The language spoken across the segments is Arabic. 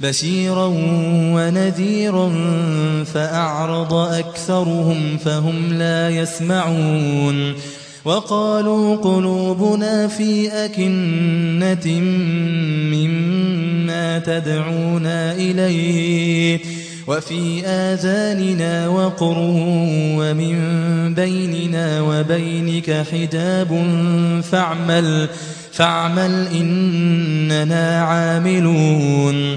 بشيرا ونذيرا فأعرض أكثرهم فهم لا يسمعون وقالوا قلوبنا في أكنة مما تدعونا إليه وفي آذاننا وقر ومن بيننا وبينك حجاب فاعمل فاعمل إننا عاملون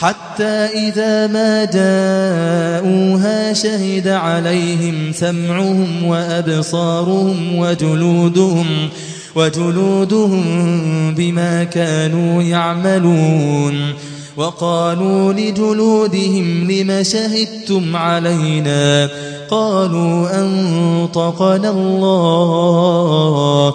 حتى إذا ما جاءوها شهد عليهم سمعهم وأبصارهم وجلودهم وجلودهم بما كانوا يعملون. وقالوا لجلودهم لم شهدتم علينا؟ قالوا أنطقنا الله.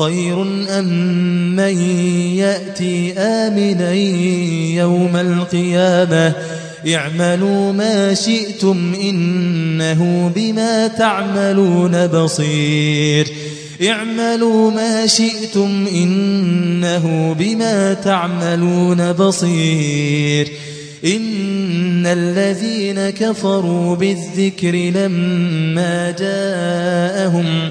خير أم من يأتي آمنا يوم القيامة؟ اعملوا ما شئتم إنه بما تعملون بصير. اعملوا ما شئتم إنه بما تعملون بصير. إن الذين كفروا بالذكر لما جاءهم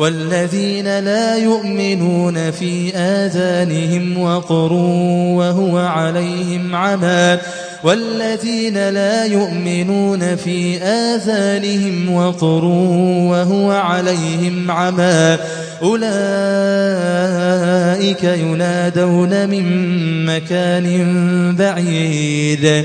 والذين لا يؤمنون في آذانهم وقر وهو عليهم عمى والذين لا يؤمنون في آذانهم وقر وهو عليهم عمى أولئك ينادون من مكان بعيد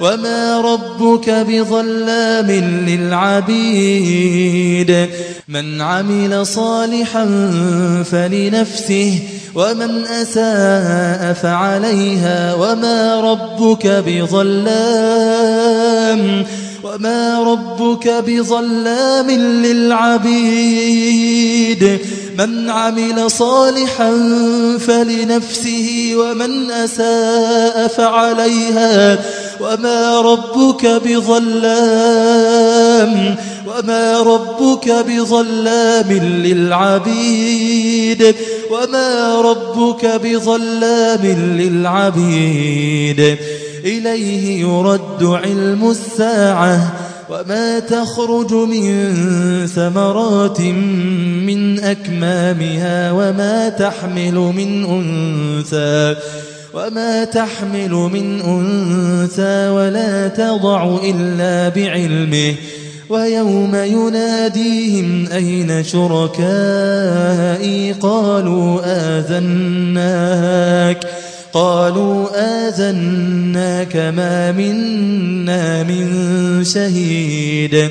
وما ربك بظلام للعبيد من عمل صالحا فلنفسه ومن أساء فعليها وما ربك بظلام وما ربك بظلام للعبيد من عمل صالحا فلنفسه ومن أساء فعليها وما ربك بظلام وما ربك بظلام للعبيد وما ربك بظلام للعبيد إليه يرد علم الساعة وما تخرج من ثمرات من أكمامها وما تحمل من أنثى وما تحمل من أنثى ولا تضع إلا بعلمه ويوم يناديهم أين شركائي قالوا آذناك قالوا آذناك ما منا من شهيد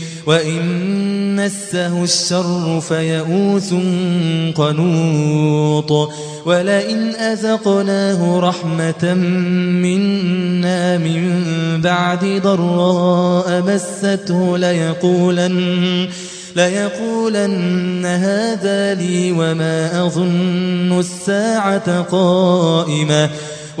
وإن مسه الشر فيئوس قنوط ولئن أذقناه رحمة منا من بعد ضراء مسته ليقولن ليقولن هذا لي وما أظن الساعة قائمة